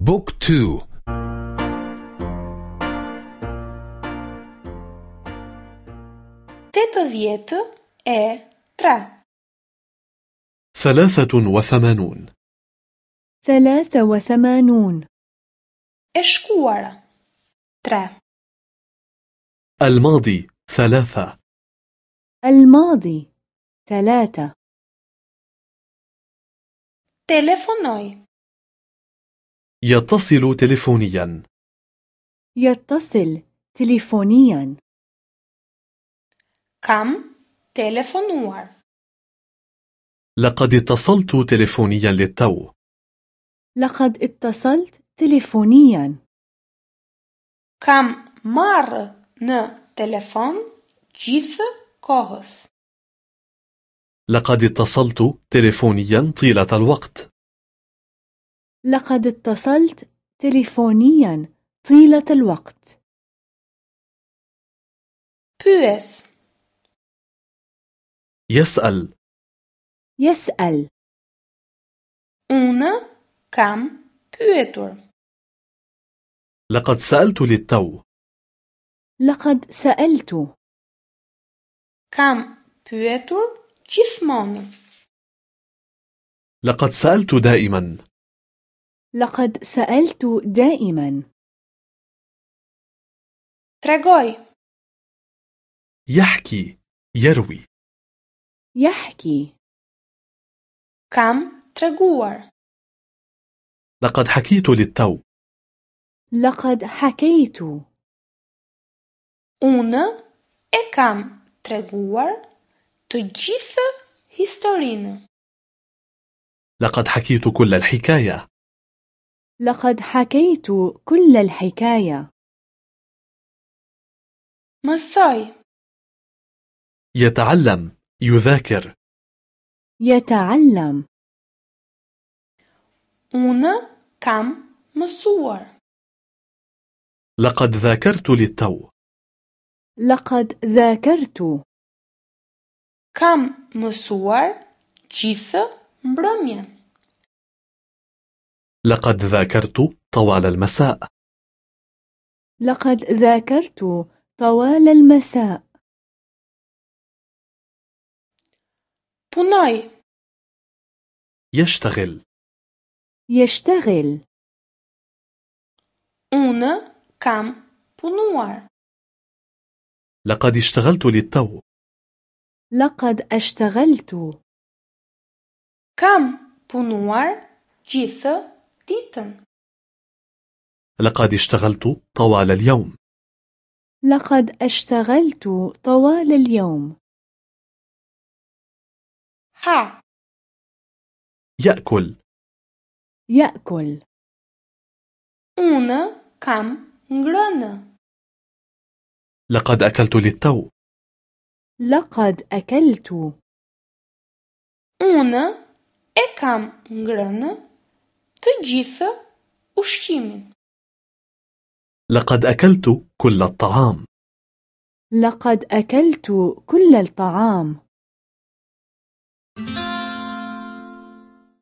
Book two. tetëdhjetë e tre ثلاثة وثمانون. ثلاثة وثمانون. E shkuara tre الماضي ثلاثة. الماضي ثلاثة. تليفونوي يتصل تلفونيا يتصل تليفونيا. كم؟ تليفونوار لقد اتصلت تلفونيا للتو. لقد اتصلت تليفونيا. كم؟ مر ن. تليفون. جيس كوهس لقد اتصلت تلفونيا طيلة الوقت. لقد اتصلت تليفونيا طيلة الوقت. Pyes يسأل. يسأل. Unë kam pyetur لقد سألت للتو. لقد سألت. كم بويتور جسماني لقد سألت دائما. لقد سألت دائما. ترغوي يحكي يروي. يحكي. كم؟ ترغوار لقد حكيت للتو. لقد حكيت. اون e kam treguar të gjithë historinë. لقد حكيت كل الحكاية. لقد حكيت كل الحكاية. Mësoj, يتعلم يذاكر. يتعلم. unë kam mësuar. لقد ذاكرت للتو. لقد ذاكرت. Kam mësuar gjithë mbrëmjen. لقد ذاكرت طوال المساء. لقد ذاكرت طوال المساء. Punoj, يشتغل. يشتغل. Unë kam punuar. لقد اشتغلت للتو. لقد اشتغلت. Kam punuar gjithë ditën. لقد اشتغلت طوال اليوم. لقد اشتغلت طوال اليوم. Ha, يأكل. يأكل. Unë kam ngrënë. لقد أكلت للتو. لقد أكلت. Unë e kam gjithë ushqimin. لقد أكلت كل الطعام لقد أكلت كل الطعام